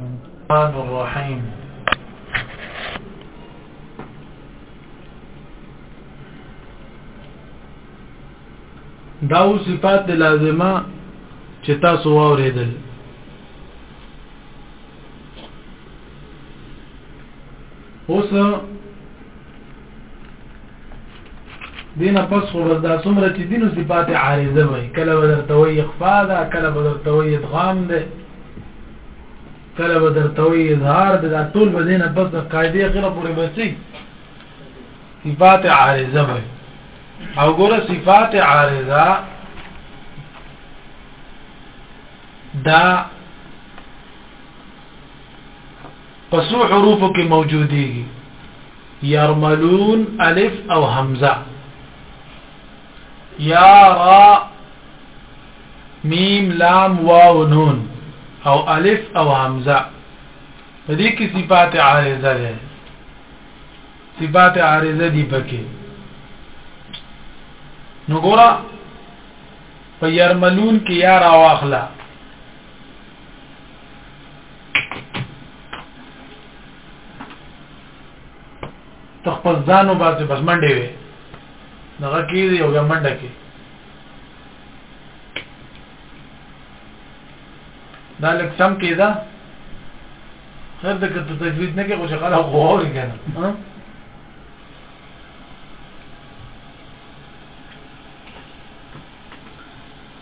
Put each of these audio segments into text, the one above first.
الرحمن الرحيم داو صفات لازمه چې تاسو واورېدل اوس دین پس خو بس دا څومره چې دینو صفات عارضه وي کله بدرته وي اخفاء ده کله بدرته وي ادغام ده کله به درته وي اظهار د ټول به دینه پس د قاعده اخره پورې بچي صفات عارضه به او ګوره صفات عارضه دا پسو حروف کې موجوديږي يرملون الف او همزه يا را ميم لام واو نون او الف او همزه په دې کې صفات عارضه ده صفات عارضه دي پکې نو ګورا په يرملون کې یا را واخلا تخپل ځانو باسه بس منډه وي دغه کیږي او بیا منډه کوي دا لږ سم کېده خیر ده که ته تجوید نه کې خو چې خلک خو اوري که نه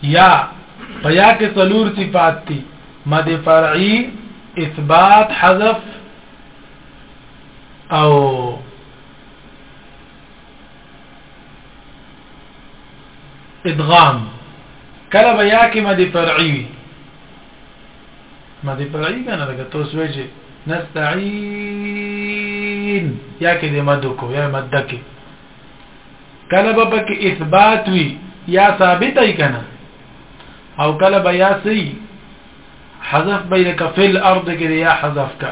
یا په یا کې څلور صفات دي مد فرعي اثبات حذف او ادغام کله به یا کې مد فرعي وي مد فرعي کنه لکه تاسو وایئ چې نستعين یا کې دې مد کو یا مد کې کله به پکې اثبات وي یا ثابت ای کنه او کله به یا سي حذف بينك في الارض کې یا حذف کا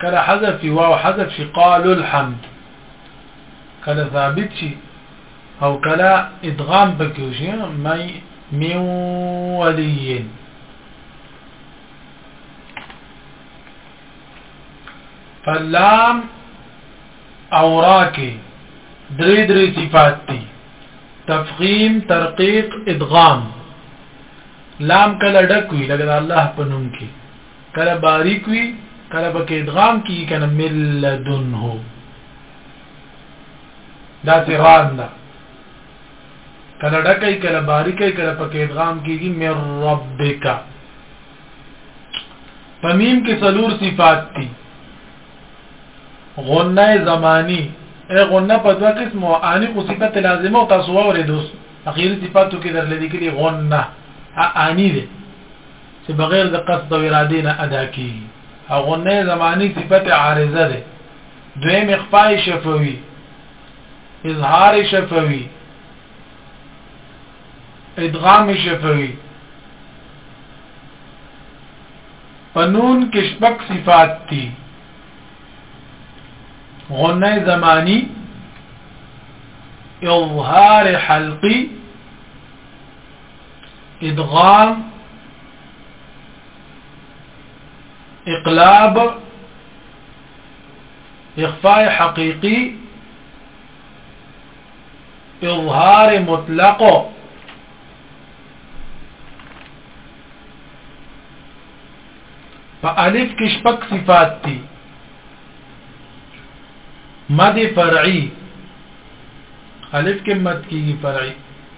کله حذف شي واو حذف شي قال الحمد کله ثابت شي او کله ادغام پکې شي مې من ولي فلام اوراکه درې درې صفات دي تفخیم ترقیق ادغام لام کله ډک وی لکه الله په نوم کې کله باریک وی کله په کې ادغام کی کنه ملدنه دا سران دا کله ډکای کله باریکای کله په کې ادغام کیږي مر ربک پمیم کې سلور صفات دي غنه زمانی ای غنه په دوه قسمه آنی خو صفت لازمه او تاسو اورې دوست اخیری صفاتو کې درلې دي کې غنه آنی ده چې بغیر د قصد او ارادې نه ادا کیږي هغه نه زمانی صفت عارضه ده دویم اخفاء شفوي اظهار شفوي ادغام شفوي پنون کې شپږ صفات دي غنه زمانی اظهار حلقي إدغام إقلاب إخفاء حقيقي إظهار مطلق فألف كشبك صفات مد فرعی الف کې مد کیږي فرعی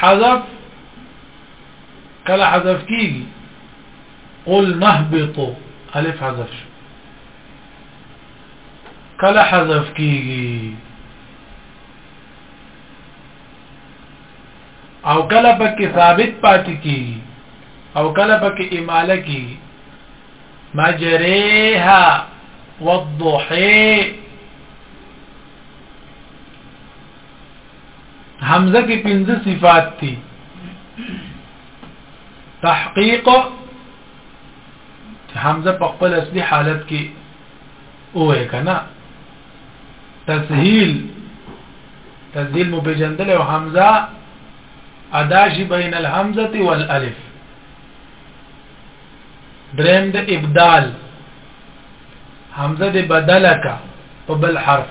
حذف کله حذف کیږي قل نهبطو الف حذف شو کله حذف کیږي او کله پکې ثابت پاتې کیږي او کله پکې اماله کیږي مجريها والضحي حمزه کې پنځه صفات دي تحقیق حمزه په خپل اصلي حالت کې اوه کنا تسهیل تسهیل مبجندل او حمزه اداشی بین الحمزه والالف دریم د ابدال حمزه د بدلکا په بل حرف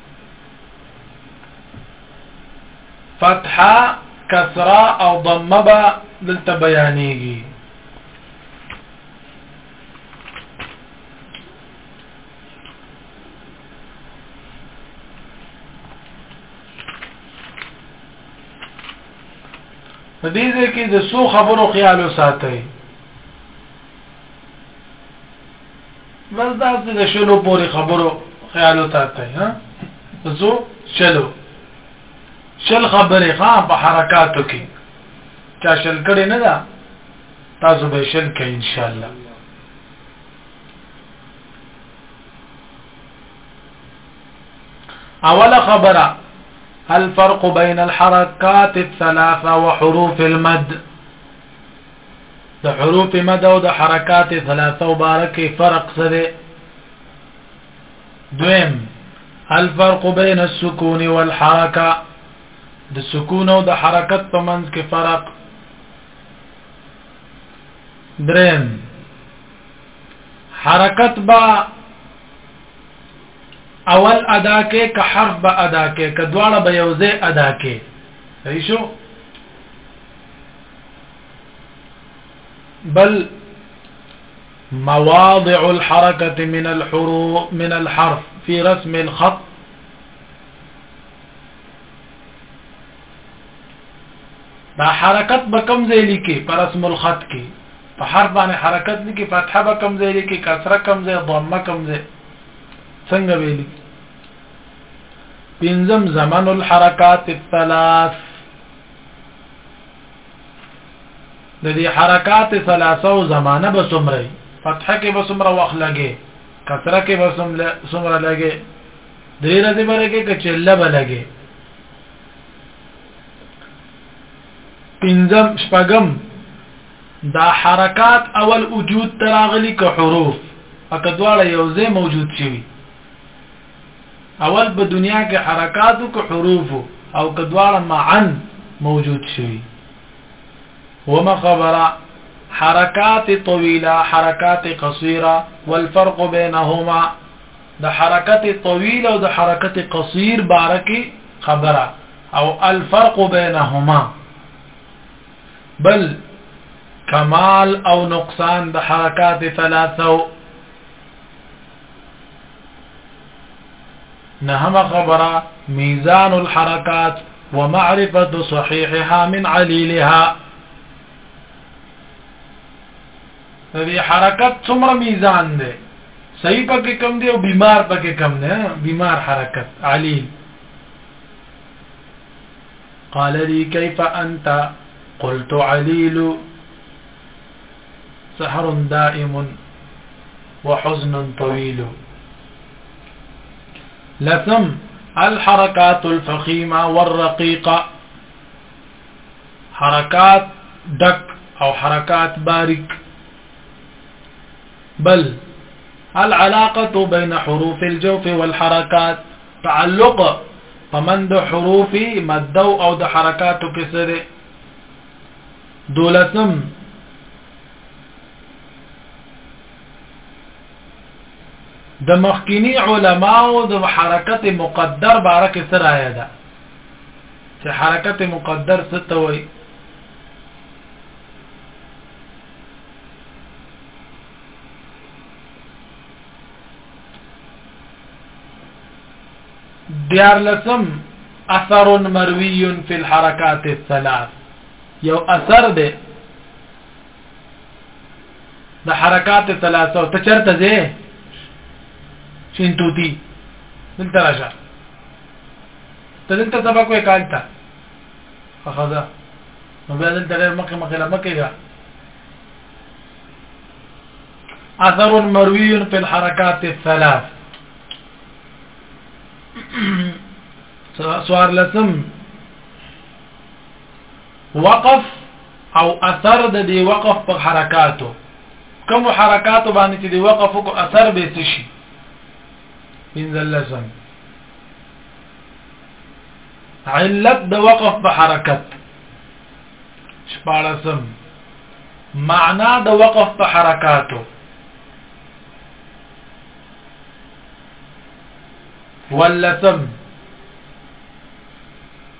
فتحه کسره او ضمه به دلته بیانېږي په دې ځای کې د څو خبرو خیال وساتئ بس دا څه د شلو پورې خبرو خیال وتاته ها زو چلو شل خبره ښا په حرکاتو کې چا شل کړي نه دا تاسو به شل کې ان شاء الله اوله خبره الفرق بين الحركات الثلاثه وحروف المد د حروف مد او د حرکات ثلاثه مبارک فرق څه دی دویم الفرق بین السکون والحرکه د سکون او د حرکت په منځ کې فرق دریم حرکت با اول ادا کې که حرف به ادا کې که دواړه به یو ځای ادا کې صحیح شو بل مواضع الحركة من الحروف من الحرف في رسم الخط دا حرکت به کم ځای لیکي پر رسم الخط کې په حرف باندې حرکت لیکي فتحه به کم ځای لیکي کسره کم ځای ضمه کم ځای څنګه به لیکي پنځم زمن الحرکات الثلاث د دې حرکات ثلاثه او زمانه به سمري فتح کې به سمره وخت لګي کسره کې به سمره لګي درې ورځې به لګي که چله به لګي پنځم شپږم دا حرکات اول وجود تراغلي که حروف اکه دواړه یو ځای موجود شي اول په دنیا کې حرکات او حروف او کدواړه معا موجود شي وما خبره حرکات طويله حرکات قصيره والفرق بينهما د حرکت طويل او د حرکت قصير بارکه خبره او الفرق بينهما بل کمال او نقصان د حرکات ثلاثه نهم خبر ميزان الحركات ومعرفة صحيحها من عليلها هذه حركات سمر ميزان دی صحیح پکې كم دی او بیمار كم کم نه آه، حركات عليل قال لي كيف أنت قلت عليل سحر دائم وحزن طويل لثم الحركات الفخيمة والرقيقة حركات دك أو حركات بارك بل العلاقة بين حروف الجوف والحركات تعلق فمن حروفي ما مدو أو دو حركات كسره دولسم د مخکینی علماو د حرکت مقدر باره کې سره آیا ده چې حرکت مقدر څه ته وایي دیار لسم اثر مروی فی الحرکات الثلاث یو اثر دی د حرکات ثلاثه ته چرته ځې شینتو دي دلته راشه ته دلته سبق وې کالتا فخذا نو بیا دلته غیر مخه مخه لمه کېږي اثر مروي في الحركات الثلاث سوار لسم وقف او اثر د دې وقف په حرکاتو کوم حرکات باندې چې د وقف او اثر به څه شي پنځل لسم علت د وقف په حرکت شپارسم معنا د وقف په حرکاتو ولسم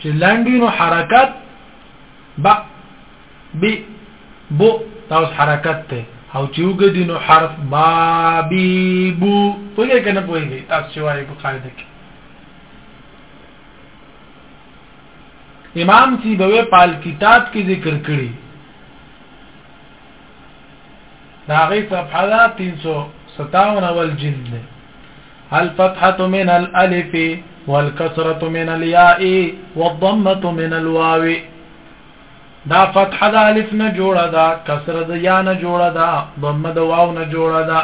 چې لاندې نو حرکت ب ب بو تاسو حرکت ته او چې وګدي نو حرف با بي بو پوهیږئ کنه پوهیږئ تاسو چې وایي په قاعده کې امام سی بوي پال کتاب کې ذکر کړی دا غي صفحه 357 اول جلد ده الفتحة من الالف والكسرة من الياء والضمة من الواو دا فتحه د الف نه جوړه ده کسره د یا نه جوړه ده ضمه د واو نه جوړه ده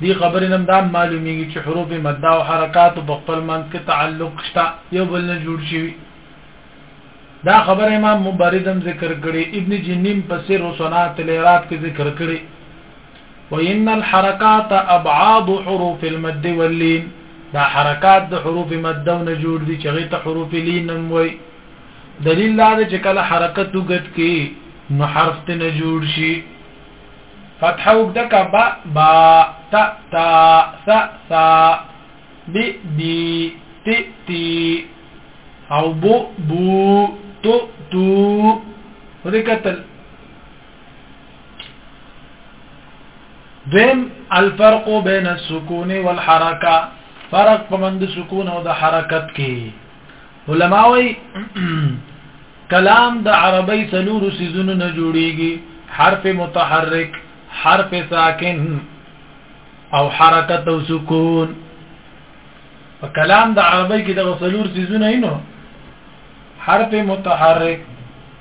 دی خبرې نم دا معلومیږي چې حروف مد او حرکات په خپل منځ کې تعلق شته یو بل نه جوړ شي دا خبر امام مبردم ذکر کړي ابن جنیم په سر او صنعت الاعراب کې ذکر کړي وان الحرکات ابعاد حروف المد واللین دا حرکات د حروف مد نه جوړ دي چې هغه ته حروف لین هم وایي دلیل دا دی چې کله حرکت وګت کې نو حرف ته نه جوړ شي فتحه وګده کا با با تا تا سا سا بی بی تی تی او بو بو تو تو ورکتل دیم الفرق بین السکون والحرکه فرق پمند سکون او د حرکت کې علماوی کلام د عربی سلور سيزونو نه جوړیږي حرف متحرک حرف ساکن او حرکت او سکون په کلام د عربی کې د سلور سيزونه نو حرف متحرک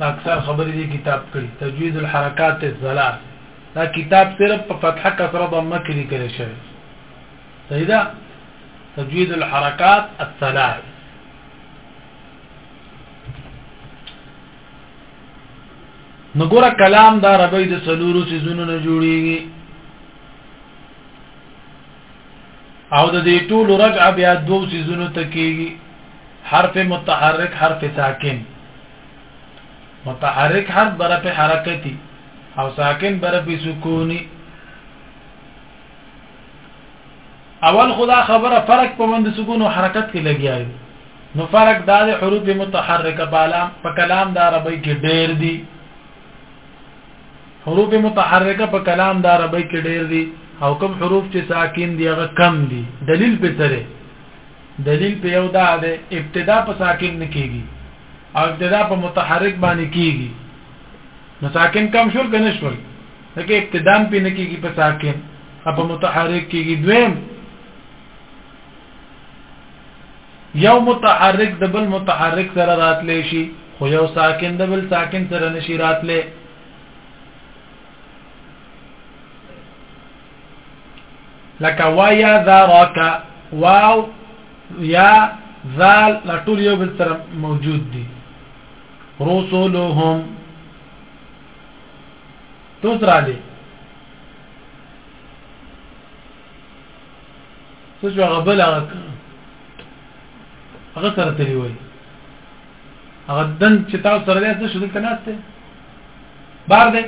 اکثر خبرې دي کتاب کړي تجوید الحرکات الثلاث دا کتاب صرف په فتحه کسره ضمه کې لیکل شوی صحیح ده تجوید الحرکات الثلاث نو ګوره کلام دا ربي د سلورو سيزونو نه جوړيږي او د دې ټول رجع بیا دو سيزونو ته کیږي حرف متحرک حرف ساکن متحرک حرف بر په حرکتي او ساکن بر په سکوني اول خو دا خبره فرق په مند سکون او حرکت کې لګیا دی نو فرق دا د حروف متحرکه بالام په کلام د عربی کې ډېر دي حروف متحرکه په کلام د عربی کې ډېر دي او کوم حروف چې ساکن دي هغه کم دي دلیل په سره دلیل په یو دا ده ابتدا په ساکن نه کیږي او ابتدا په متحرک باندې کیږي نو ساکن کم شول کنه شول لکه اقتدام پې نه کېږي په ساکن په متحرک کېږي دویم یو متحرک د بل متحرک سره راتلی شي خو یو ساکن د بل ساکن سره نشي راتلی لکه ویا ذرک واو یا ذال لا ټول یو بل سره موجود دي رسولهم توس راځي څه شو هغه بل هغه سره تلی وای هغه دن چې تاسو سره دی څه شو دلته ناشته بار دی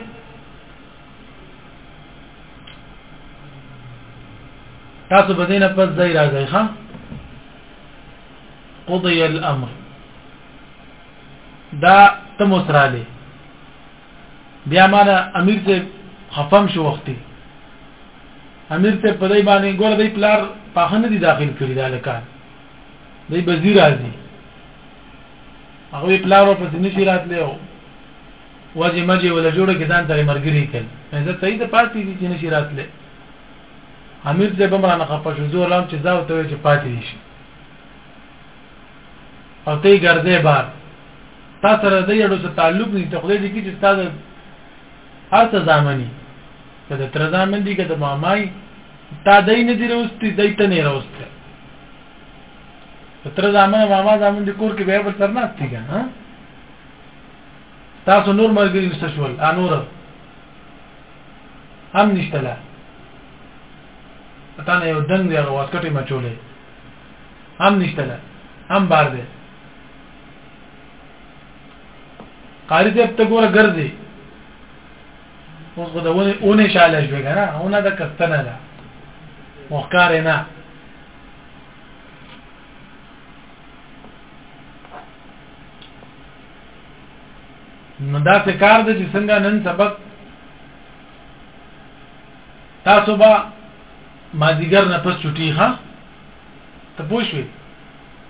تاسو به دینه پس ځای راځي ها قضي الامر دا تموسراله بیا مانا امیر ته خفم شو وختي امیر ته په دای باندې ګور دی پلار پاخه نه دي داخل کړی دا لکان دی بزی راځي هغه پلار په سینې شي راتلی او وځي مجه ولا جوړه کې ځان ترې مرګري کړ زه ته دې پاتې دي چې نشي راتلی امیر ته به مرانه خپه شو زه لام چې زاو ته چې پاتې دي شي او ته ګرځې بار تا سره د یړو سره تعلق نشته خدای دې کې چې استاد هر څه ځامني که د تر ځامن دي که د مامای تا دای نه دی راوستي دای ته نه راوستي تر ځامن ماما ځامن دي کور کې به پر سر نه استي ها تاسو نور مرګري نشته شول انور هم نشته لا پتا نه یو دنګ دی هغه واسکټي مچولې هم نشته لا هم بار دی قاری صاحب ته ګوره ګرځي اوس خو د ونه اونه شاله شوې کنه اونه د کستنه ده وقار نه نو دا څه کار د چې څنګه نن سبق تاسو به مازیګر نه پس چټي ها ته پوه شوې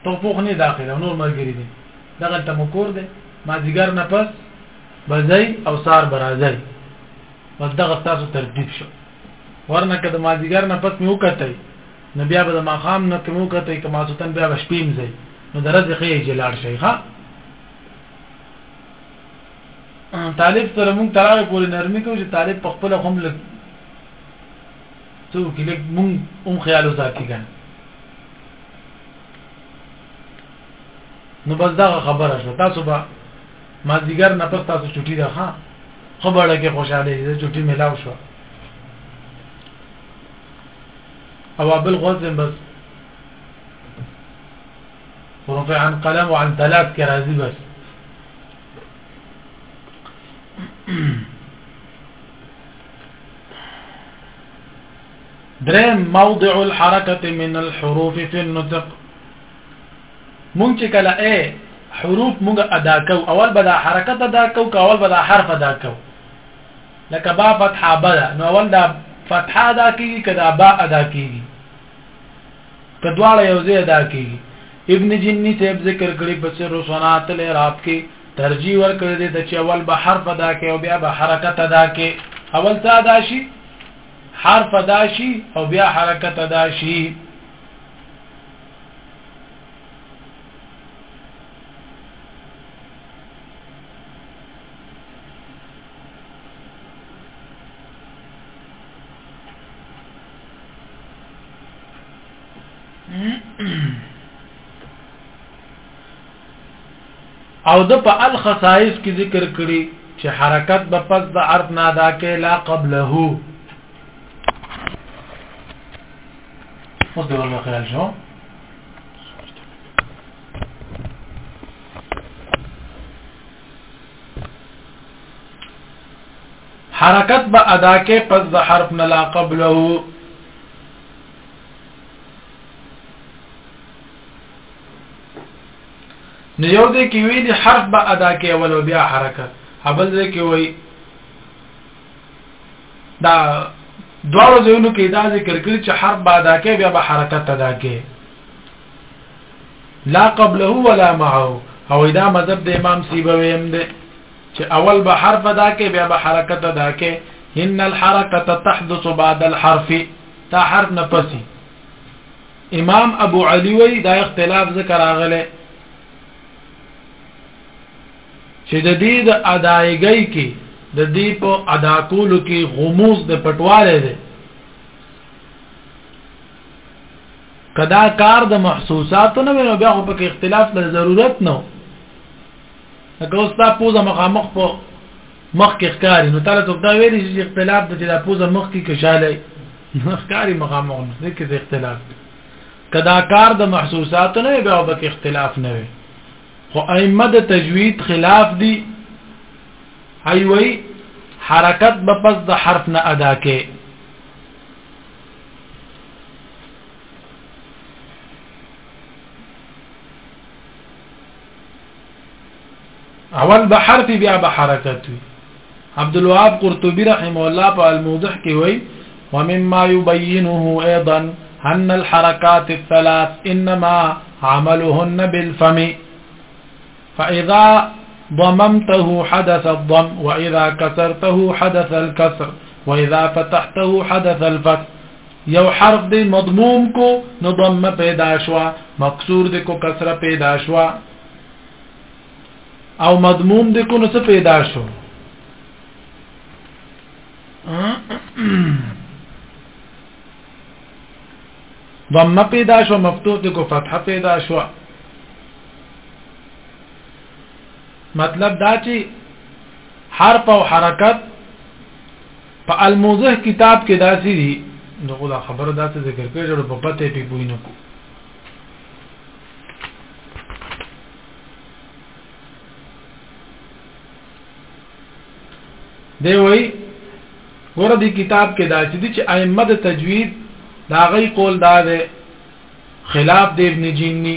ته پوخ نه داخل او نور ملګری دي دغه ته مو کور دی ما زیګر نه پس بځای او سار برازای بس دغه تاسو ترتیب شو ورنه کده ما زیګر نه پس مې وکتای نو بیا به د ماقام نه کوم کته کما سوتن بیا به شپیم زی نو درځه خې جلال شیخه طالب سره مونږ تراغه پوری نرمي کوو چې طالب په خپل هم لګ څو کې لګ مونږ هم خیال وساتي کنه نو بس دا خبره شو تاسو به ما دیګر نه پس تاسو چټي ده ها خبره کې خوشاله دي چټي ملاو شو او بل غوزم بس ورفع عن قلم وعن ثلاث كرازي بس درم موضع الحرکت من الحروف فی النطق مونږ چې کله اے حروف مونږ ادا کو اول به دا حرکت ادا کو که اول به دا حرف ادا کو لکه با فتحه بدا نو اول دا فتحه ادا کیږي که دا با ادا کیږي که دواړه یو ځای ادا کیږي ابن جنی صاحب ذکر کړی په سر صنعت العرب کې ترجیح ورکړی دی ته چې اول به حرف ادا کې او بیا به حرکت ادا کې اول څه ادا شي حرف ادا شي او بیا حرکت ادا شي او د په الخصائص کې ذکر کړي چې حرکت به پس د عرف نه ادا کې لا قبله اوس د ورو خیال شو حرکت به ادا کې پس د حرف نه لا قبله نو یو دې کې ویلي حرف به ادا کې اول او بیا حرکت ابل دې کې وای دا دوه ځایونو کې دا ذکر کړی چې حرف به ادا کې بیا به حرکت ادا کې لا قبله ولا معه او دا مذهب د امام سیبوی هم دی چې اول به حرف ادا کې بیا به حرکت ادا کې ان الحرکت تحدث بعد الحرف تا حرف نه پسی امام ابو علی وی دا اختلاف ذکر راغله چې د دې د ادايګۍ کې د دې په ادا کولو کې غموز د پټواله ده کدا کار د محسوساتو نه وینو بیا خو په اختلاف له ضرورت نه لکه اوس دا پوزه مخامخ په مخ کې ښکاری نو تعالی ته دا ویلي چې اختلاف د دې پوزه مخ کې کشاله نخکاری مخامخ نه کې اختلاف دی کدا کار د محسوسات نه به او بک اختلاف نه وي خو ائمه د تجوید خلاف دي ای وی حرکت به پس د حرف نه ادا کې اول به حرف بیا به حرکت عبد الوهاب قرطبي رحمه الله په الموضح کې وایي ومما يبينه ايضا ان الحركات الثلاث انما عملهن بالفم فإذا ضممته حدث الضم وإذا كسرته حدث الكسر وإذا فتحته حدث الفتح یو حرف دی مضموم کو نو ضمه پیدا شوا مکسور دی کو کسره پیدا شوا او مضموم دی کو نو څه پیدا شو ضمه پیدا شو مفتوح دی کو فتحه پیدا شو مطلب دا چې حرف او حرکت په الموضح کتاب کې داسې دي دغه دا خبره داسې ذکر کړې چې په پته پی پوی نه کو دی وای ګوره دی کتاب کې دا چې چې ائمه د تجوید دا غي قول دا ده خلاف د ابن جنی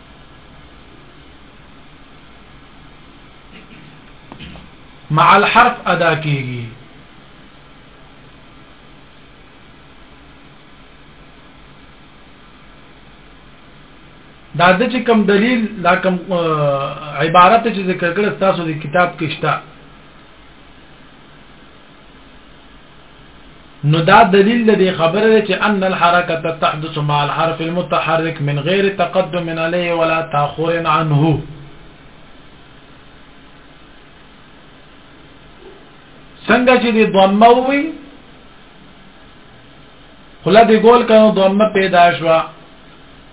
مع الحرف ادا کیږي دا د چې کوم دلیل دا کوم عبارت چې ذکر کړ تاسو د کتاب کې شته نو دا دلیل د دې خبره ده چې ان الحرکت تحدث مع الحرف المتحرك من غیر تقدم علیه ولا تاخر عنه څنګه چې د ضمه وي خلا د ګول کنو ضمه پیدا شو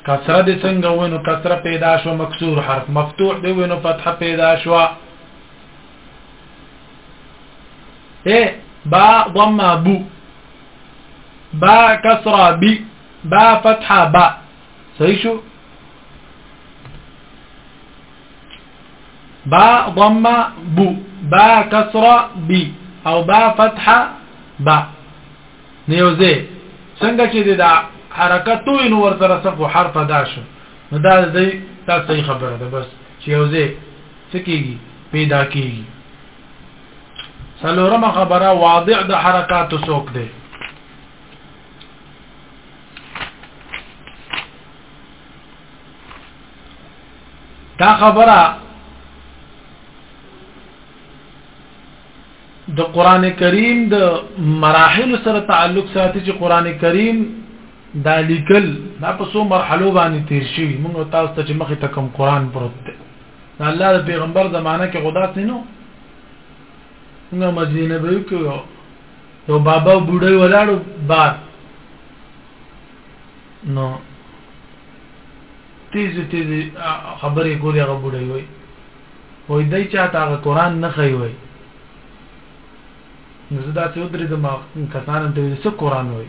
کسره د څنګه ونو کسره پیدا شو مکسور حرف مفتوح دی ونو فتحه پیدا شو اے با ضم بو با کسرا بی با فتحا با صحیح شو با ضم بو با کسرا بی او با فتحا با نیوزه څنګه چې دا حرکت وي نو ورته سره حرف ادا شو نو دا دې تاسو خبره ده بس چې یو ځای څه کیږي پیدا کیږي سلورم خبره واضع د حرکات سوک دی دا خبره د قران کریم د مراحل سره تعلق ساتي چې قران کریم دا لیکل دا په څو مرحلو باندې تیر شوی موږ تاسو ته چې مخې ته کوم قران پروت دی د الله د پیغمبر زمانہ کې خدا سينو نو مدینه به کې یو بابا بوډۍ ولاړو بار نو تیز تیز خبرې کولې هغه بوډۍ وای وای دای چاته هغه قران نه خي وای نو زه دا څه درې د کسانم ته څه قران وای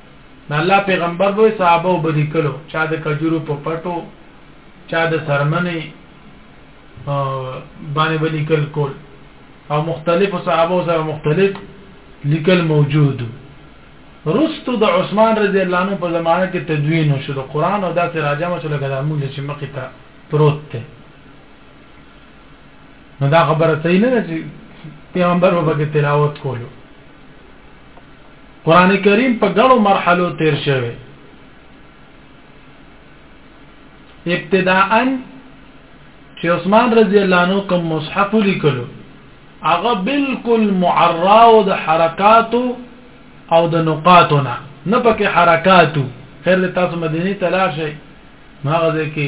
د الله پیغمبر به صحابه وبلیکلو چا د کجورو په پټو چا د سرمنې باندې ولیکل کول او مختلف صحابه سره مختلف لیکل موجود رستو د عثمان رضی الله عنه په زمانه کې تدوین شو د قران او داسې راجمه شو لکه د موږ چې مخې ته پروت دی نو دا خبره صحیح نه ده چې پیغمبر به کې تلاوت کولو قران کریم په ګڼو مرحلو تیر شوی ابتداءً چې عثمان رضی الله عنه کوم مصحف لیکلو هغه بالکل معراو د حرکاتو او د نقاطونه نه پکې حرکاتو خیر تاسو مدینه تلاشئ ماغه ځکه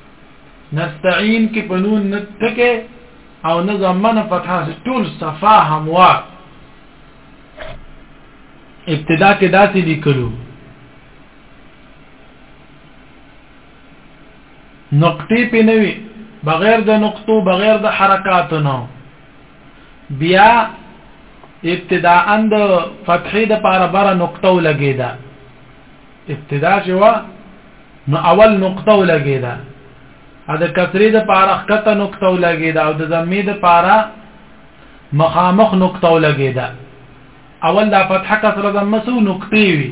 نستعين کې په نون نه ټکه او نه زمانه فتحه ټول صفا هموار ابتدا کې داسې لیکلو نقطې په نوي بغیر د نقطو بغیر د حرکاتو نو بیا ابتداء د فتحې د پاره بره نقطه ولګیدا ابتدا چې وا نو اول نقطه ولګیدا ا د کسری د پاره خطه نقطه ولګیدا او د زمې د پاره مخامخ نقطه ولګیدا اول دا فتحه کسره د مسو نقطې وي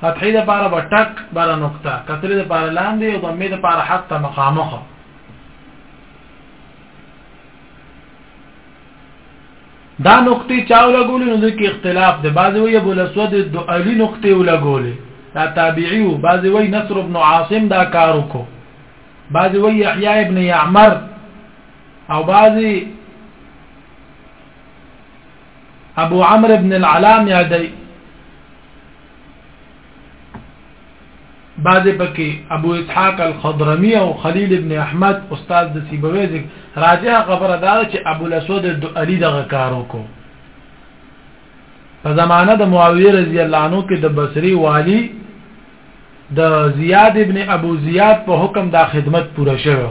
فتحې د پاره بټک بار نقطه کسری د پاره لاندې او زمې د پاره حتی مخامخ دا نقطې چا ولګولې نو ځکه اختلاف دی بعضې وایي ابوالاسود دعلي نقطې ولګولې دا تابعي و بعضې وایي نصر بن عاصم دا کار وکړو بعضې وایي یحیا ابن یعمر او بعضې ابو عمرو بن العلام یادوي بعضې پکې ابو اسحاق الخضرمی او خلیل ابن احمد استاد د سیبوی ذکر راجح خبره دا چې ابو الاسود د علی دغه کارو کو په زمانه د معاویه رضی الله عنه کې د بصری والی د زیاد ابن ابو زیاد په حکم دا خدمت پوره شوه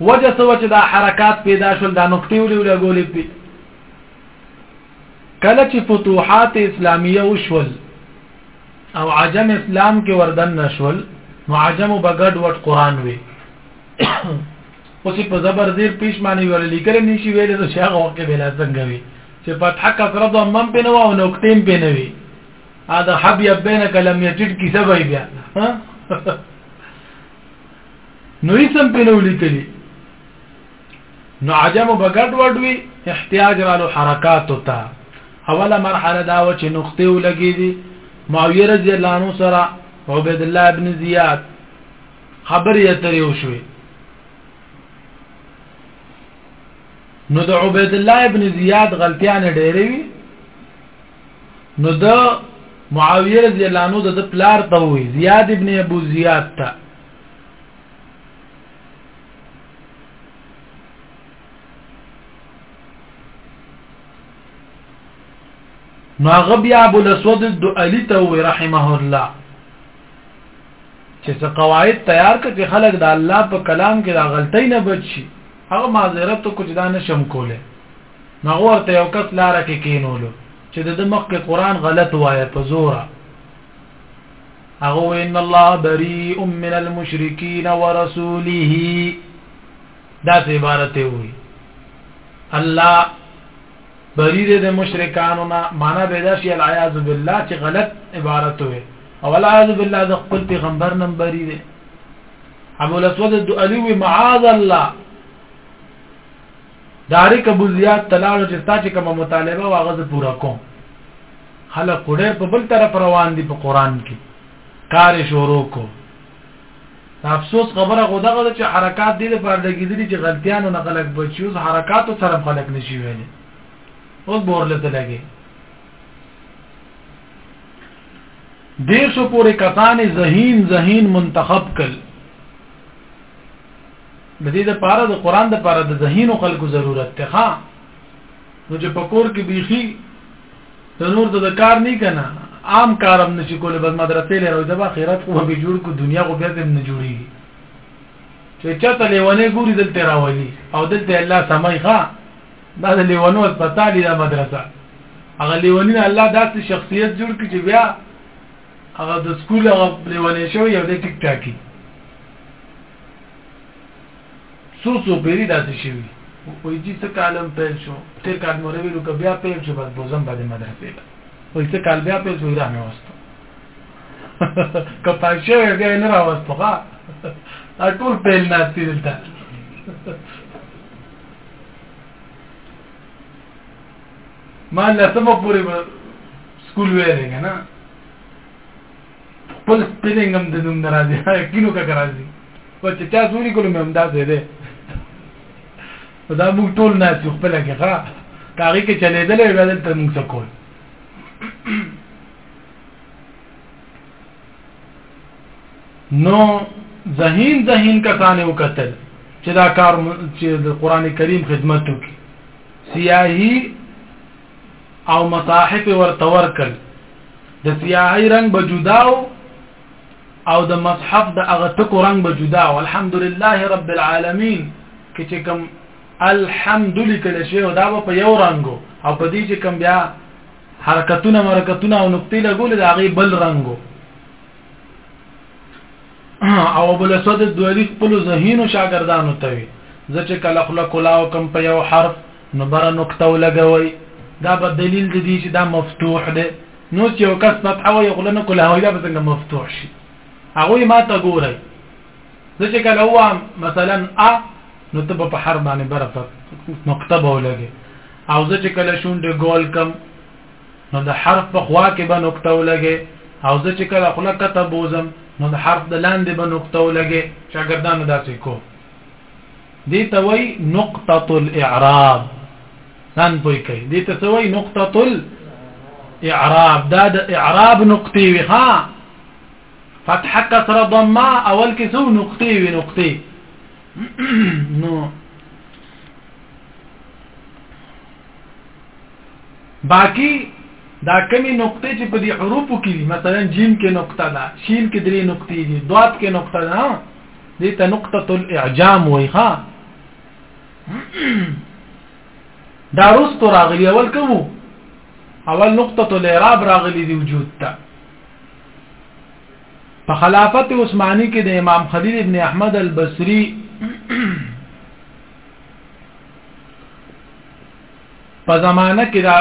وجه سو چې دا حرکات پیدا شول دا نقطې ولې ولګولې پی کله چې فتوحات اسلامیه وشول او عجم اسلام کې وردن نشول نو عجم بغډ وټ قران وی اوس په زبر زیر پیش معنی ویل لیکل نشي ویل چې هغه وخت به لازم غوي چې فتح کثرت هم پنه او نقطې پنه وی ا د حب يبينك لم يتد کیسه وای بیا نو اسم په نو لیکلی نو عجم بغټ وډوي احتیاج رالو حرکات تا اوله مرحله دا و چې نقطې ولګې دي معاویه رضی الله عنه سره عبد الله ابن زیاد خبر یې ترې وشوي نو د عبد الله ابن زیاد غلطیان ډېرې وي نو د معاویه رضی الله عنه د پلار ته وی زیاد ابن ابو زیاد ته نو هغه بیا ابو الاسود الدؤلی ته وی رحمه الله چې څه قواعد تیار کړي چې خلک د الله په کلام کې د غلطۍ نه بچي هغه معذرت کو چې دا نشم کوله هغه ورته یو کس لاره کې کینولو چې د مخ کې قران غلط وایي په زوره هغه ان الله بريء من المشركين ورسوله دا څه عبارت وي الله بری دې د مشرکانو نه معنا به دا شي العیاذ بالله چې غلط عبارت وي او العیاذ بالله د خپل پیغمبر نن بری دې ابو الاسود الدؤلي معاذ الله داري قبولیات تلاړو چې ستا چې کومه مطالبه واغه زه پورا کوم خلک ډېر په بل طرف روان دي په قران کې کار شروع کو افسوس خبره غو دغه چې حرکات دي لپاره لګیدلي چې غلطیانو نه خلک بچوز حرکات او طرف خلک نشي ویلي اوس بورله ته لګي دیر شو پورې کسان ذهین ذهین منتخب کړ د دې لپاره د قران د لپاره د ذهینو خلکو ضرورت ته ښا نو چې په کور کې بیخي د نور د کار نه کنه عام کارم نشي کوله بس مدرسې لري او د اخرت خو به جوړ کو دنیا خو به هم نه جوړيږي چې چاته لیونه ګوري دلته راولي او دلته الله سمای ښا دا د لیونو هسپتال دا مدرسه هغه لیونی الله داسې شخصیت جوړ کړي چې بیا هغه د سکول هغه لیونه شوی یو د ټیک ټاکی څو څو پیری داسې شوي وای جی څه کال هم پیل شو تیر کال مور ویلو که بیا پیل شو بس بوزم به د مدرسې له وای څه کال بیا پیل شو را مې وستو که پښه بیا نه را وستو ها ټول پیل نه تیرلته ما لسمه پورې سکول ویلې کنه خپل سپیلنګ هم د نوم نه راځي یقینو کا راځي او چې چا زوري کولو مې هم دا ځای دی دا موږ ټول نه چې خپل کې ښه کاری کې چلېدل او بدل تر موږ څه کول نو ذهین ذهین کسانه وکتل چې دا کار چې د قران کریم خدمت وکړي سیاهی او مصاحف ورته ورکل د سیاهی رنگ به جداو او د مصحف د هغه ټکو رنگ به جدا او الحمدلله رب العالمین کې چې کوم الحمد لیکل شوی او دا په یو رنگو او په دې چې کوم بیا حرکتونه مرکتونه او نقطې لګول دا غي بل رنگو او ابو الاسود دوری خپل ذهین او شاګردانو ته وي ځکه کله خلق کلاو کم په یو حرف نو بره نقطه ولګوي دا به دلیل د دې چې دا مفتوح دی نو چې یو کس فتح او یو غلنه کوله هوی دا به څنګه مفتوح شي هغه ما ته ګورای زه چې کله هو مثلا ا نو ته په حر باندې برفت نقطه به ولګي او زه چې کله شونډه ګول کم نو د حرف په خوا کې به نقطه ولګي او زه چې کله خلقته بوزم نو د حرف د لاندې به نقطه ولګي شاګردانو داسې کو دې ته وای نقطه الاعراب ځان پوي کوي دې ته څه وای نقطه الاعراب دا د اعراب نقطې وي ها فتح کسره ضمه اول کې څو نقطې وي نقطې نو باقی دا کمی نقطې چې په دې حروفو کې مثلا جیم کې نقطه ده شین کې درې نقطې دي دوات کې نقطه ده دې ته نقطه الاعجام وای ښا دا رست راغلی اول کوم اول نقطه الاعراب راغلی دی وجود ته په خلافت عثماني کې د امام خلیل ابن احمد البصري په زمانه کې دا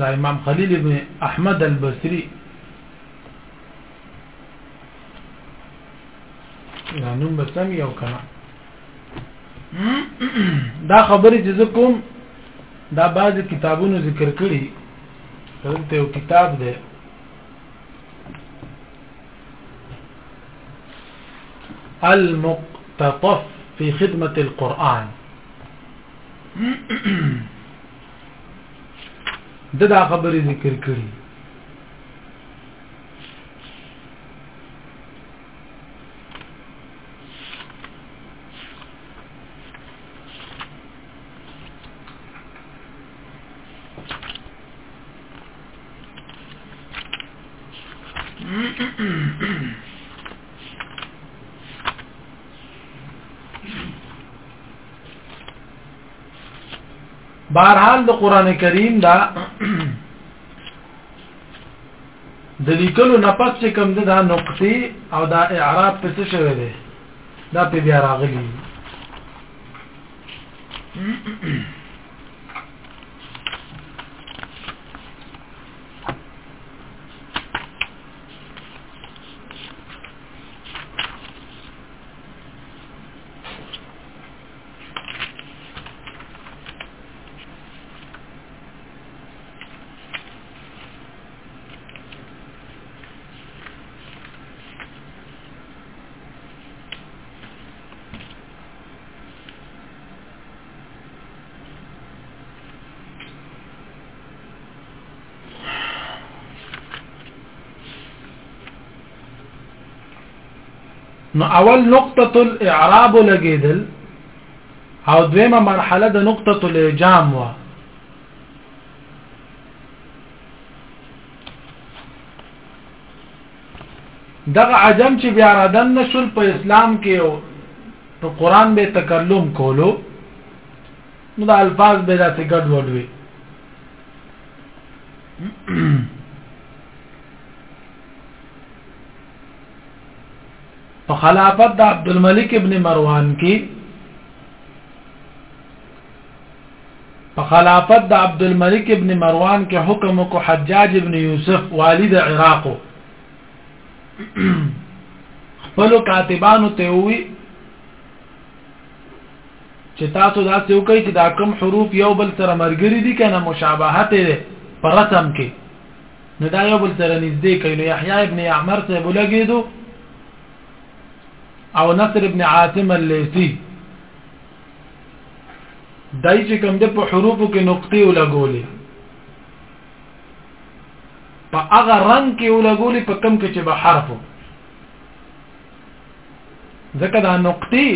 دا امام خلیل ابن احمد البصري دا نوم به سم یو کنه دا خبرې چې زه کوم دا بعض کتابونو ذکر کړي دلته یو کتاب دی المقتطف في خدمة القرآن ددا خبرې ذکر کړي بهرحال د قران کریم دا د لیکلو نه پس چې کوم ده دا نقطې او دا اعراب په څه شوی دی دا په بیا راغلی نو اول نقطه الاعراب لګیدل او دویمه مرحله د نقطه الجام وه دغه عجم چې بیا ردن نشول په اسلام کې او په قران به تکلم کولو نو د الفاظ به داسې ګډ وډ وي په خلافت د عبد الملک ابن مروان کې په خلافت د عبد الملک ابن مروان کې حکم کو حجاج ابن یوسف والی د عراق خپل کاتبانو ته وی چې تاسو دا څه وکړئ چې دا کم حروف یو بل سره مرګري دي کنه مشابهت لري پر رسم کې نو دا یو بل سره نږدې کوي نو یحیی ابن یعمر ته بلګیدو او نصر ابن عاصم الليثي دای چې کوم د په حروفو کې نقطې ولګولې په هغه رنگ کې ولګولې په کم کې چې به حرفو ځکه دا نقطې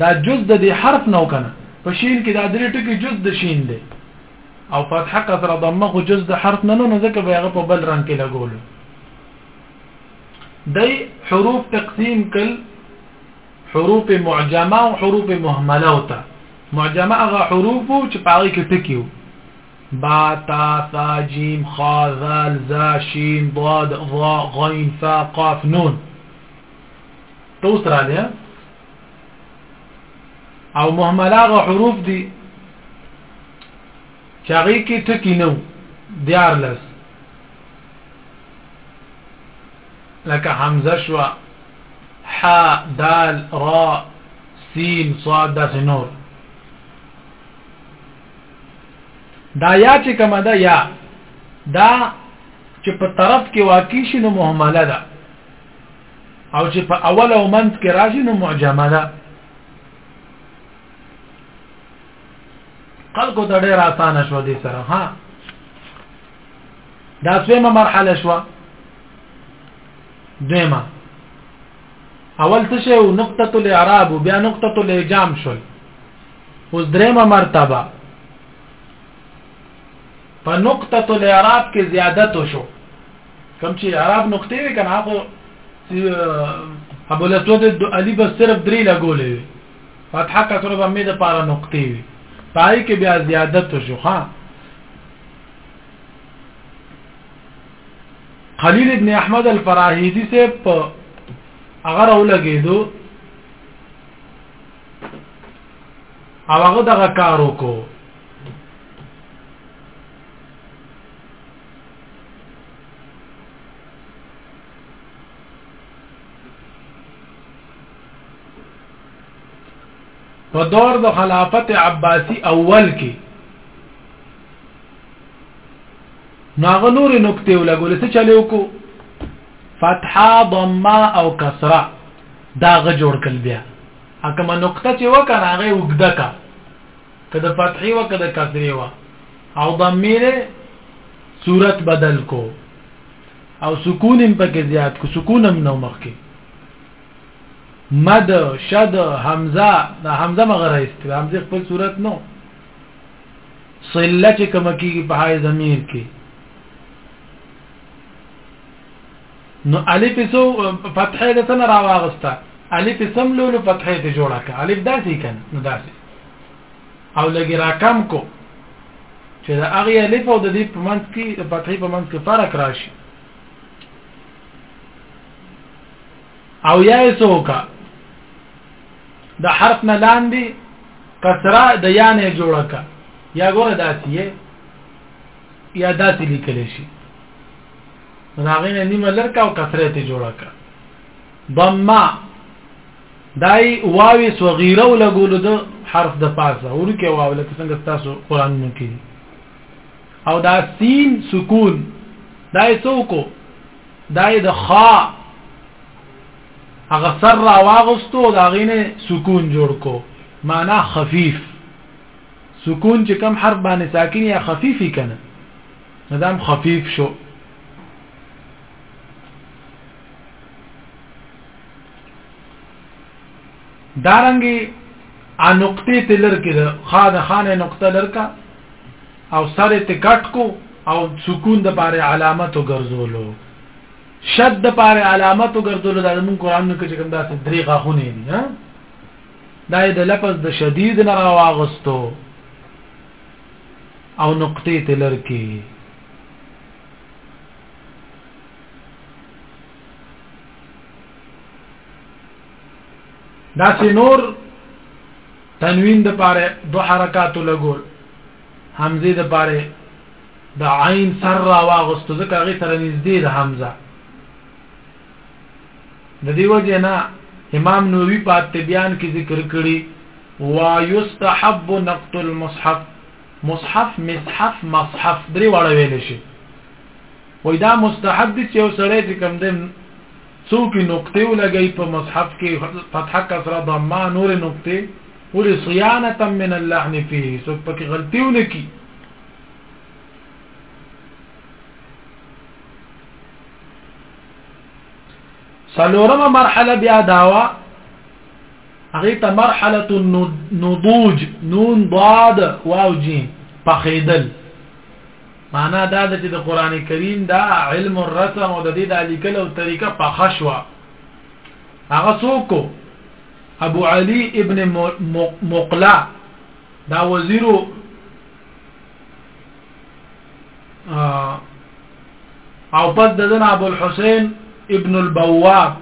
دا جز د دې حرف نو کنه په شین کې دا درې ټکي جز د شین دی او فتحه کثره ضمه خو جز د حرف نه نه ځکه به هغه په بل رنگ کې لګولې دای حروف تقسیم کل حروف معجمه او حروف مهمله او ته معجمه هغه حروف وو چې پاره کې ټکی وو با تا ثا جیم خا ذال زا شین ضاد ضا غین فا قاف نون توسر عليها او مهمله هغه حروف دي چې هغه کې ټکی نو دیار لس لکه حمزه شوه ح د ر س ص داسې نور دا یا چې کومه ده یا دا چې په طرف کې واقع شي نو مهمله ده او چې په اول او منځ کې راشي نو معجمه ده خلکو ته ډېر اسانه شو دي سره ها دا سویمه مرحله شوه دیمه اول څه شی او نقطه الاعراب بیا نقطه الاجام شول اوس دریمه مرتبه په نقطه الاعراب کې زیادت شو کم چې اعراب نقطې وي کنه خو ابو الاسود علي بس صرف درې لګولې فتحه کسره باندې د پاره نقطې وي پای کې بیا زیادت شو ها خلیل ابن احمد الفراهیدی سے په هغه راولګېدو او هغه دغه کار وکړو په دور د خلافت عباسی اول کې نو هغه نور نقطې ولګول څه چلو کو فتحه ضمه او کسره دا غ جوړ کړ بیا اکما نقطه چې وکنه هغه وګدا کا کده فتحي و کده کسري و او ضميره صورت بدل کو او سکون هم پکې زیات کو سکون هم نو مخ کې مد شد حمزه دا حمزه مغره است حمزه خپل صورت نو صله چې کوم کیږي په حای ضمیر کې نو الف سو فتحه د سن راواغستا الف سم لولو فتحه ته جوړه ک الف داسې کنه نو داسې او لګي راکم کو چې دا هغه الف او د دې په منځ کې فتحه په منځ کې فرق راشي او یا یې څه وکړه د حرف نه لاندې کسره د یا نه جوړه کړه یا ګوره داسې یې یا داسې لیکل شي راغې نه نیمه لرکه او کسره ته جوړه کړه ضمه دای واوی صغیره ولګول د حرف د پاسه ورکه واو لکه څنګه تاسو قران نو کې او دا سین سکون دای څوک دا یې د خا هغه سر را واغستو او دا غینه سکون جوړ کو معنا خفیف سکون چې کم حرف باندې ساکن یا خفیفی کنه ندام خفیف شو دارنګي ا نقطه تلر کې د خا د خانه نقطه لرکا او سر یې تکټ کو او سکون د پاره علامت وګرځولو شد د پاره علامت وګرځولو دا زمون قران کې چې کوم داسې درې غاخونه دي ها دا د لفظ د شدید نه راواغستو او نقطې تلر کې دا چې نور تنوین د پاره دو حرکاتو لګول همزه د پاره د عین سر را واغستو ځکه هغه سره نږدې ده همزه د دې وجه نه امام نووي په تبيان کې ذکر کړي ويستحب نقط المصحف مصحف مصحف مصحف درې واړه ویل شي وای دا مستحب دي چې یو سړی چې کم دین څوک نقطه ولګي په مصحف کې فتحه کسره ضمه نور نقطه ولې صيانه من اللحن فيه څوک پکې غلطي ونکي سلورمه مرحله بیا داوا هغه ته مرحله النضوج نون ضاد واو جيم پخیدل معنی دا ده چې د قران کریم دا علم الرسم او د دې د لیکل او طریقه پخه شوه هغه څوک ابو علي ابن مقلا دا وزیر او پس ددن ابو الحسین ابن البواب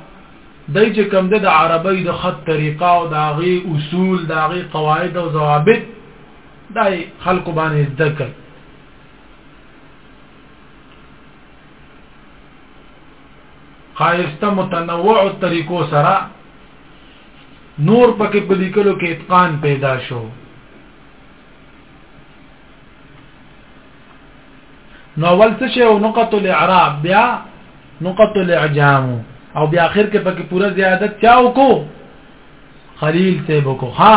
دای چې کوم د عربی د خط طریقه او د هغه اصول د هغه قواعد او ضوابط دای خلق باندې ذکر خایسته متنوع طریقو سره نور پکې په لیکلو کې اتقان پیدا شو نو اول څه شی او نقط الاعراب بیا نقط الاعجام او بیا اخر کې پکې پوره زیادت چاو کو خلیل ته بکو ها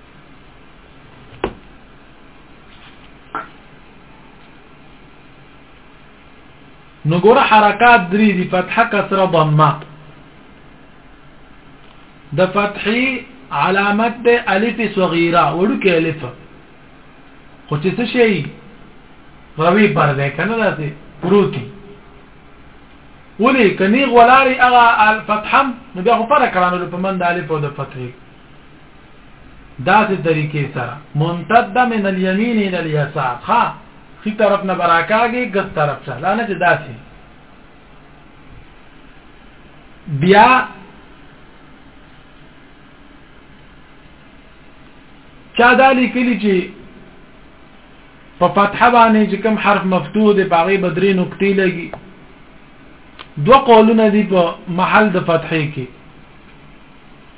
نو ګور حرکات درې دي فتحه کسره ضمه د فتحي علامت د الف صغیره وړوکې الف خو چې څه شي روي پر ده کنه داسې پروتي ولي کني غولاري هغه الفتحم نو بیا خو فرق کړانو په من د الف او د فتحي داسې طریقې سره منتد من اليمين الى اليسار ها خي طرف نه براکاږي ګس طرف ته لانه چې داسې بیا چا دا لیکلی چې په فتحه باندې چې کوم حرف مفتوح دی باغې بدرې نقطې لګي دو قولونه دي په محل د فتحې کې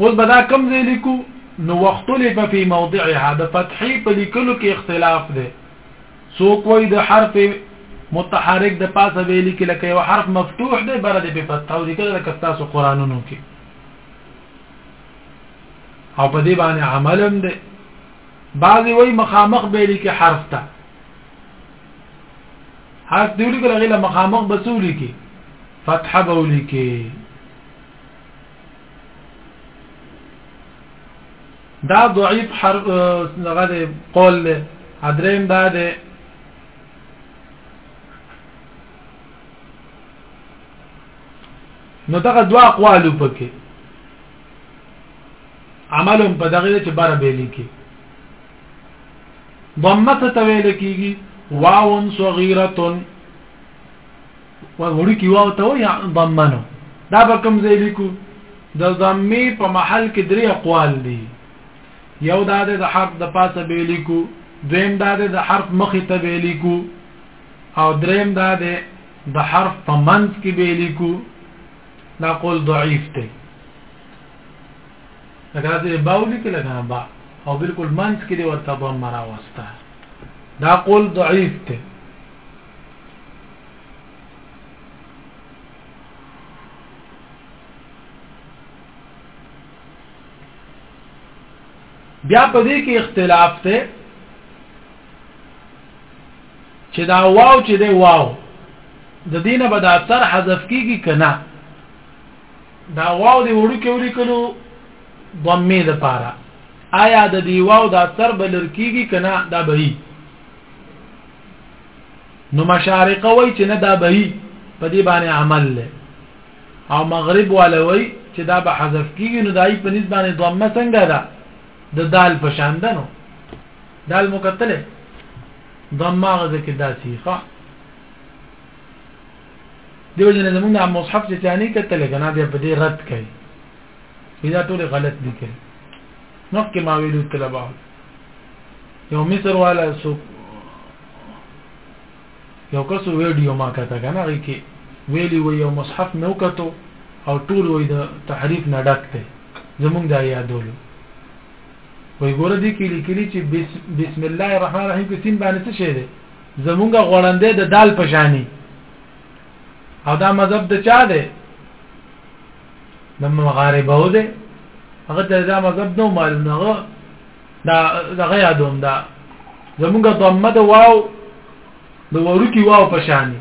اوس به دا کم ځای لیکو نو وختلف فی موضعها د فتحې په لیکلو کې اختلاف دی څوک وایي د حرف متحرک د پاسه ویلي کې لکه یو حرف مفتوح دی بره دی په فتح او ذکر د کستاسو قرانونو کې او په دې باندې عمل هم دی بعضی وایي مخامخ به لیکي حرف ته حرف دی لیکل غیله مخامخ بسولي کې فتح به لیکي دا ضعیف حر دغه دی قول دی ادریم دا دی نو دغه دوا اقوال پکې عملم په دغه چې بار به لیکي ضمته تویل کیږي واو صغیره واو وړوکی واو ته وایي ضمنو دا به کوم ځای لیکو د ضمې په محل کې درې اقوال دي یو دا ده د حرف د پاسه به لیکو دویم دا ده د حرف مخې ته به لیکو او دریم دا ده د حرف په منځ کې به لیکو دا قول ضعیف دی لکه دا چې باو لیکل کنه با او بالکل منځ کې دی ورته ضم راوسته دا قول ضعیف دی بیا په دې کې اختلاف ته چې دا واو چې دی واو د دینه به دا سر حذف کیږي کنه دا واو دی وړو کې وړي کلو ضمه ده پاره آیا د دی واو دا سر بلر کیږي کنه دا به نو مشارقه وای چې نه دا به په دې باندې عمل له او مغرب ولوي چې دا به حذف کیږي نو دای په نسبت باندې ضمه څنګه ده د دال په شان ده نو دال مکتله ضمه غزه کې داسي ښه دیو جن زمونږ د مصحف چې ثاني کتل کنه بیا په دې رد کړي دا ټول غلط لیکل مخکې ما ویلو طلبه یو مصر والا سو یو کس ویډیو ما کته کنه غي کې ویلی و یو مصحف مې وکړو او ټول وې د تحریف نه ډک دی زمونږ دا یادولو وای ګوره دې کې لیکلي چې بسم الله الرحمن الرحیم کې سین باندې څه شی دی زمونږ غړندې د دال پشانی او دا مذهب د چا دی د مغاربه و ده هغه ته دا مذهب نو معلوم نه هغه دا دغه یادوم دا زمونږ ضمه د واو د ورکی واو پشانی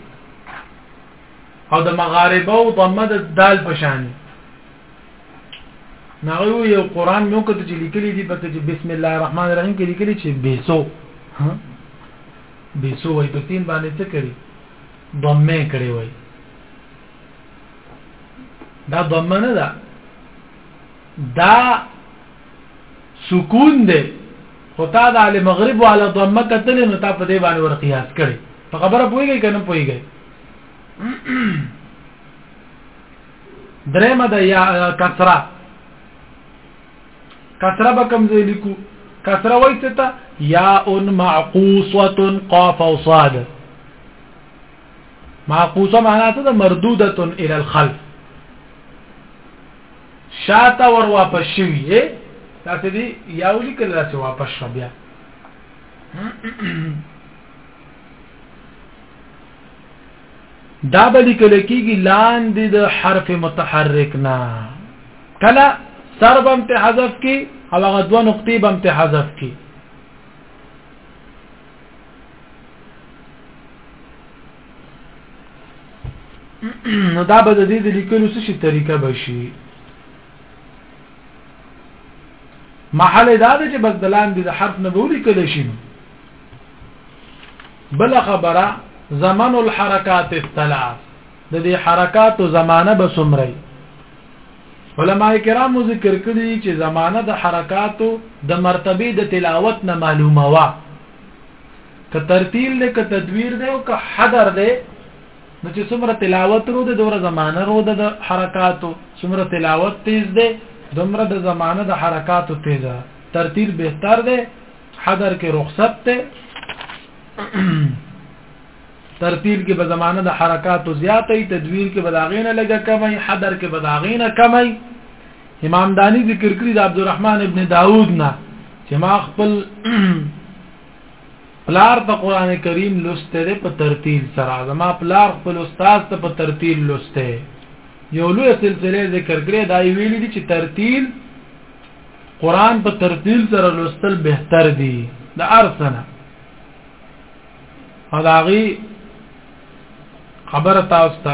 او د مغاربه او ضمه د دال پشانی نغیو یو قران مې وکړ چې لیکلي دي پته چې بسم الله الرحمن الرحیم کې لیکلي چې بیسو بیسو وای په سین باندې څه کړی ضمه کړی وای دا ضمه نه ده دا سکون ده خو تا د علی مغرب والا ضمه کتل نو تا په دې باندې ور قیاس کړي په خبره پويږي کنه پويږي درېمه د یا کسره کسره به کوم ځای لیکو کسره وایي ته یا معقوصه قاف او صاد معقوصه معنا ته مردوده الى الخلف شاته ور واپس شوی اے تاسو دی یو لیکل راځي واپس شو بیا دا به لیکل کېږي لاندې د حرف متحرک نه کله سر بم ته حذف کی او هغه دوه نقطې بم ته حذف کی نو دا به د دې د لیکلو څه شي طریقه بشي محل دا ده چې بس دلان دي د حرف نه بولی کله شي بل خبره زمن الحركات الثلاث د دې حرکاتو زمانه به څومره علماء کرامو ذکر کړی چې زمانه د حرکاتو د مرتبه د تلاوت نه معلومه وا که ترتیل ده که تدویر ده او که حدر ده نو چې څومره تلاوت رو ده دوره زمانه رو ده د حرکاتو څومره تلاوت تیز ده دومره د زمانه د حرکاتو تیزه ترتیل بهتر ده حدر کې رخصت ده ترتیل کې به زمانه د حرکاتو زیاتې تدویر کې بداغینه لګه کمای حدر کې بداغینه کمای امام دانی ذکر کړی د عبدالرحمن ابن داوود نه چې ما خپل پلار ته قران کریم لوسته په ترتیل سره زما پلار خپل استاد ته په ترتیل لوسته یو لوی سلسله ذکر کړی دا ویل دي چې ترتیل قران په ترتیل سره لوستل بهتر دی د ارسنه او دا غي خبره تاسو ته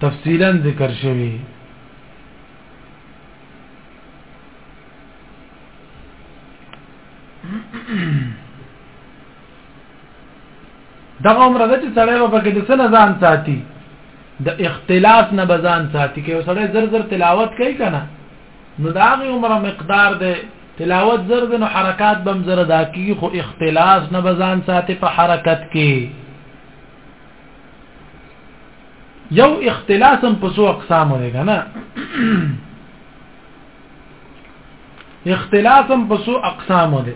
تفصیلا ذکر شوی دا عمره د چې سړی به پکې د څه نه ځان ساتي د اختلاف نه بزان ساتي کې سړی زر زر تلاوت کوي کنه نو دا غي عمر مقدار دی تلاوت زر دی نو حرکات بم زر دا کی خو اختلاس نه بزان ساتي په حرکت کې یو اختلاسم په سو اقسام دی کنه اختلاسم په سو اقسام دی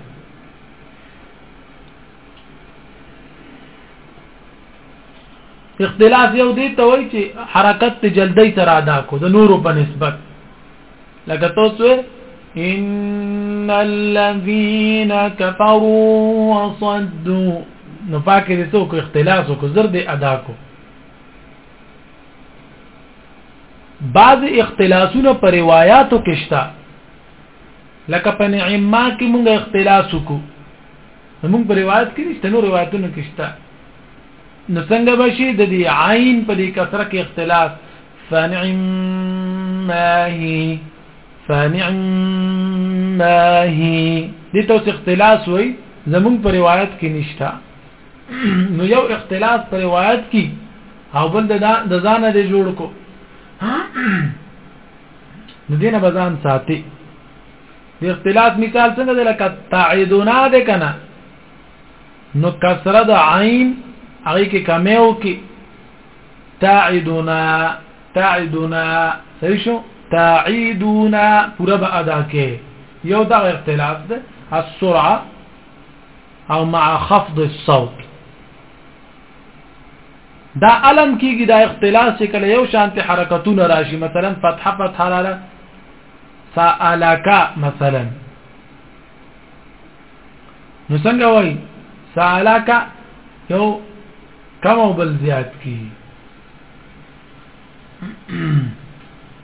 اختلاف یو دی ته وای چې حرکت ته جلدی تر ادا کو د نورو په نسبت لکه تاسو ان الذين كفروا وصدوا نو پاکه دې څوک اختلاف کو زر دې ادا کو بعض اختلاسونه پر روایتو کې شته لکه په نعما کې موږ اختلاس وکړو زمونږ په روایت کې نشته نو روایتونو کې شته نو څنګه بشي د دې عین په دې کسره کې اختلاف فنعم ماهي فنعم ماهي دې ته اختلاف وي زمونږ په روایت کې نشته نو یو اختلاف په روایت کې او بل د ځان د جوړ کو نو دینه بزان ساتي د اختلاس مثال څنګه دی لکه تعیدنا ده کنه نو کسره د عین هغه کې کمه او کې تعیدنا تعیدنا صحیح شو تعیدنا پورا به ادا کې یو دا اختلاف ده السرعه او مع خفض الصوت دا علم کیږي دا اختلاس چې کله یو شانت حرکتونه راشي مثلا فتحه فتحه لاله سالک مثلا نو څنګه وای سالک یو کم او بل زیات کی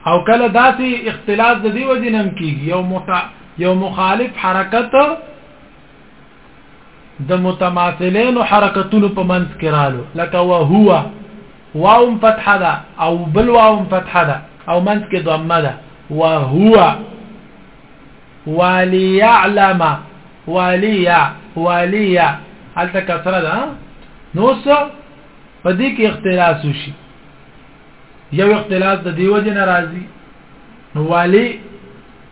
او کله داسې اختلاط د دی وجنم کیږي یو متا یو مخالف حرکت د متماثلینو حرکتونو په منځ کې رالو لکه وهو واوم فتحه ده او بل واوم فتحه ده او منځ کې ضمه ده وهو وليعلم وليا وليا هلته کسره ده نو څه په دې کې اختلاس وشي یو اختلاس د دیو جن راځي نو والی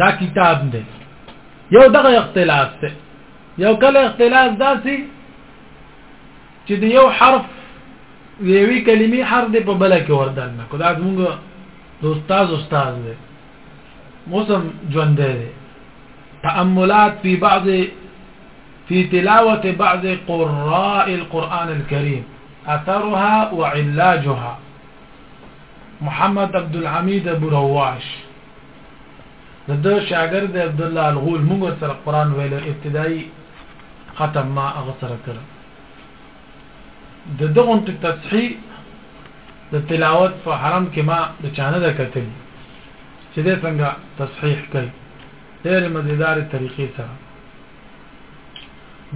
دا کتاب دی یو دغه اختلاف دی یو کله اختلاف داسي چې د یو حرف یوې کلمې حرف دی په بل کې وردن نه کو دا موږ د استاد استاد دی موسم ژوند دی تأملات في بعض في تلاوة بعض قراء القرآن الكريم أثرها وعلاجها محمد عبدالحمید ابو رواش د د شاګرد عبد الله الغول موږ ور سره قران ویل ابتدایي ختم ما هغه سره کړ د دغه ته تصحیح د تلاوت په حرم کې ما د چانه د کتل چې د څنګه تصحیح کوي ډېر مزیدار طریقې سره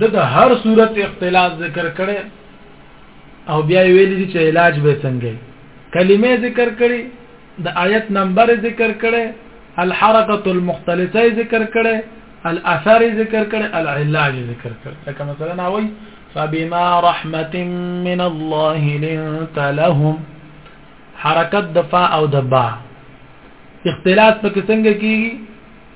د د هر صورت اختلاط ذکر کړي او بیا ویل دي چې علاج به څنګه کلمې ذکر کړي د آیت نمبر ذکر کړي الحرکت المختلطه ذکر کړي الاثر ذکر کړي العلاج ذکر کړي لکه مثلا ناوي فبما رحمت من الله لنت لهم حرکت د فا او د با اختلاط په څنګه کیږي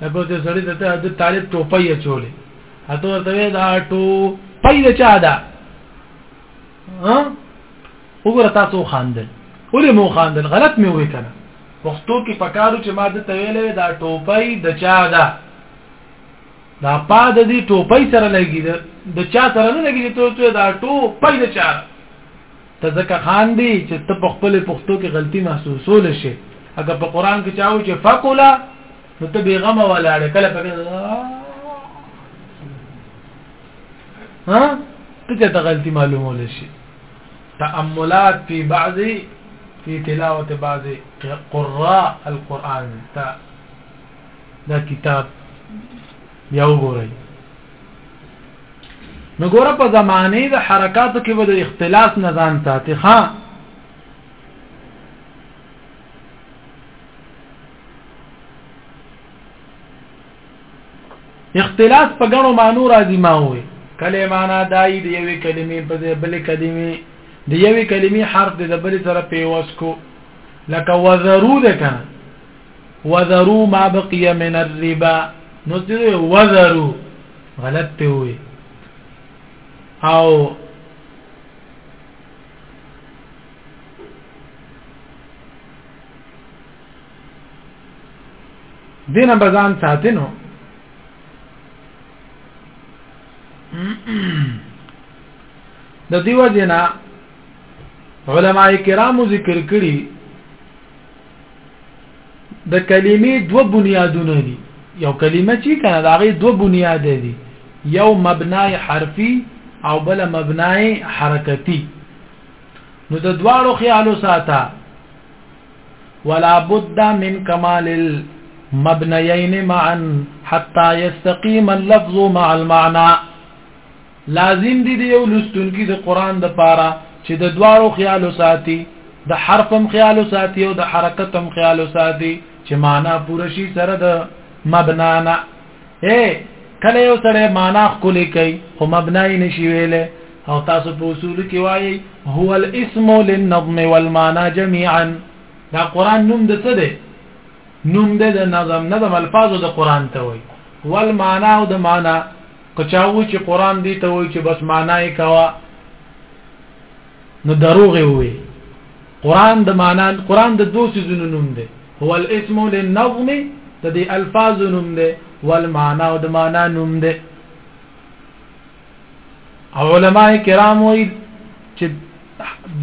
په دې سړی د د طالب ټوپۍ چولې اته ورته دا ټوپۍ د چا ده ها وګوره تاسو خاندل ولې مو خاندل غلط مې وې کنه پښتو کې پکارو چې ما د تویلې دا ټوپۍ د چا ده دا پا د دې ټوپۍ سره لګي د چا سره نه لګي ته ته دا ټوپۍ د چا ته ځکه خاندي چې ته په خپل پښتو کې غلطي محسوسول شي اګه په قران کې چاوي چې فقلا نو ته بیغم ولاړ کله په ها ته ته غلطي معلومول شي تاملات في بعض في تلاوه بعض قراء القران تا دا کتاب بیا وګورئ نو ګوره په زمانه د حرکاتو کې به د اختلاس نه ځان ساتي ښا اختلاس په ګڼو مانو راځي ما وي کله معنا دای دی یوې کلمې په بل کلمې د یوې کلمې حرف د بل سره پیوس کو لکه وزرو ده کنه وذروا ما بقي من الربا نو ته وذروا غلط ته وي او دینه بزان ساتنو د دیو جنا علماء کرامو ذکر کړي د کلمې دوه بنیادونه دي یو کلمه چې کنه دا غي دوه بنیاد دي یو مبنای حرفي او بل مبنای حرکتي نو د دواړو خیالو ساته ولا بد من كمال المبنيين معا حتى يستقيم اللفظ مع المعنى لازم دي د یو لوستونکي د قرآن د پاره چې د دواړو خیال ساتي د حرفم خیال ساتي او د حرکتم خیال ساتي چې معنا پوره شي سره د مبنا نه اے کله یو سره معنا خولي کوي خو مبنا یې نشي ویلې او تاسو په اصول کې وایي هو الاسم للنظم والمعنى جميعا دا قران نوم د څه دی نوم د نظم نظم الفاظو د قران ته وایي والمعنى او د معنا که چا ووی چې قران دی ته وای چې بس معنا یې کاوه نو دروغ وي قران د معنا قران د دوه سيزونو نوم دی هو الاسم للنظم د دې الفاظ نوم دی والمعنا او د معنا نوم دی او علماء کرام وایي چې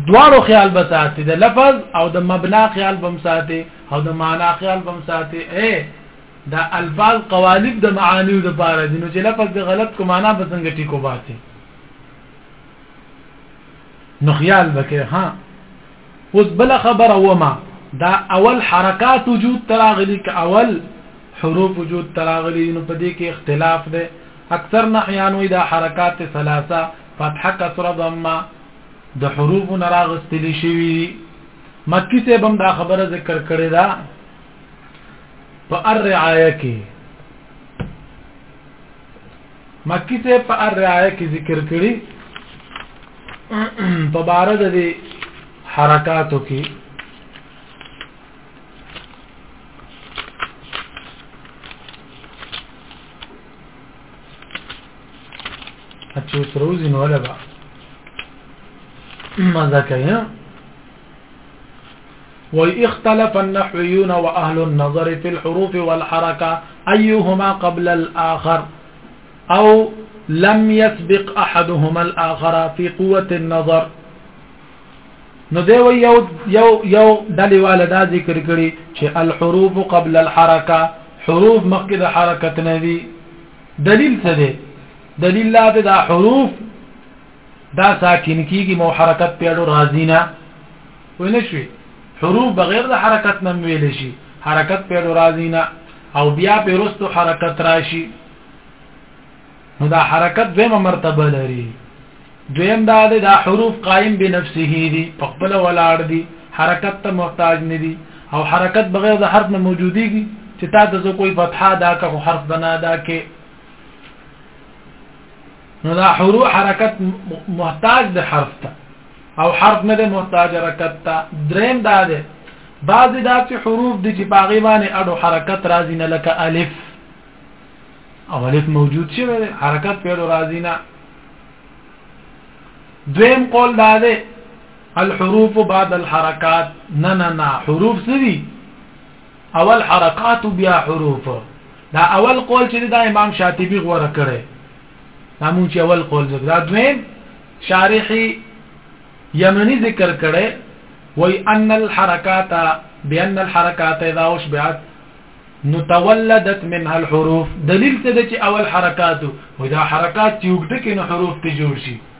دواړو خیال به ساتي د لفظ او د مبنا خیال به ساتي او د معنا خیال به ساتي اے دا الفاظ قوالب د معانیو د پاره دي نو چې لفظ د غلط کو معنا به څنګه ټیکو باسي نو خیال بکې ها اوس بل خبره وما دا اول حرکات وجود تراغلی ک اول حروف وجود تراغلی نو په دې کې اختلاف ده اکثر نحیان وې دا حرکات ثلاثه فتحه کسره ضمه د حروف نراغستلی شوی مکی ته بم دا خبره ذکر کړی دا په الرعایه کې مکی ته په الرعایه کې ذکر کړی په بار د دې حرکاتو کې اچو تروزین ولا با مزه کوي وي اختلف النحويون واهل النظر في الحروف والحركه ايهما قبل الاخر او لم يسبق احدهما الاخر في قوه النظر نو دی یو یو یو دلی والدا ذکر کړي چې الحروف قبل الحركه حروف مخکې د حرکت نه دي دلیل څه دی دلیل لا د حروف دا ساکن کیږي مو حرکت پیړو راځي نه ویل شي حروف بغیر د حرکت نه ویل شي حرکت پیړو راځي نه او بیا پیرستو حرکت راشي نو دا حرکت دویمه مرتبه لري دویم دا ده دا حروف قائم بنفسه دي په خپل ولاړ دي حرکت ته محتاج نه دي او حرکت بغیر د حرف نه موجوديږي چې تا ته کوئی فتحه دا که حرف بنا دا کې نو دا حروف حرکت محتاج د حرف ته او حرف نه د محتاج حرکت ته دریم دا ده بعضی دا چې حروف د چې باغی باندې اډو حرکت راځي نه لکه الف او الف موجود شي حرکت په اډو راځي نه دویم قول دا ده الحروف بعد الحركات نه نه نه حروف سری اول حرکات بیا حروف دا اول قول چې دا امام شاطبی غوړه کړي دا مونږ چې اول قول ذکر دا دویم شارح یمنی ذکر کړي وای ان الحرکات بان الحرکات اذا اشبعت نتولدت منها الحروف دلیل څه چې اول حرکات ودا حرکات چې وګټ کې نو حروف ته جوړ شي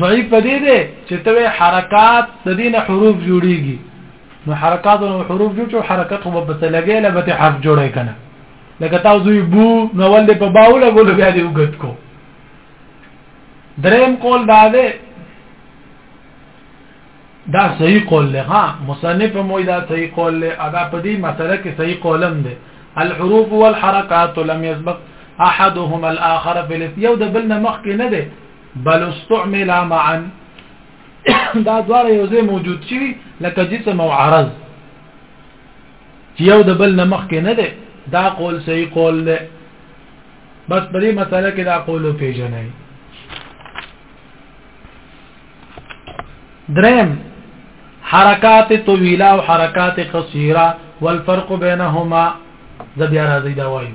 ضعیف پدې ده چې ته حرکات د دین حروف جوړیږي نو حرکات نو حروف جوړ شو حرکت خو په لګې لبه حرف جوړه کنه لکه تاسو بو نو ول په باو لګول بیا دې وګت کو دریم قول دا ده دا صحیح قول له ها مصنف مو دا صحیح قول له ادا په دې مسله کې صحیح قولم ده الحروف والحركات لم يسبق احدهما الاخر في الاثنين یو د بل نه مخ کې نه ده بل استعمل معا دا دواړه یو ځای موجود شي لکه جسم او عرض چې یو د بل نه مخکې نه دی دا قول صحیح قول دی بس په دې مسله کې دا قول پیژنئ درم حرکات طويله او حرکات قصيره والفرق بينهما زبيا راځي دا وایي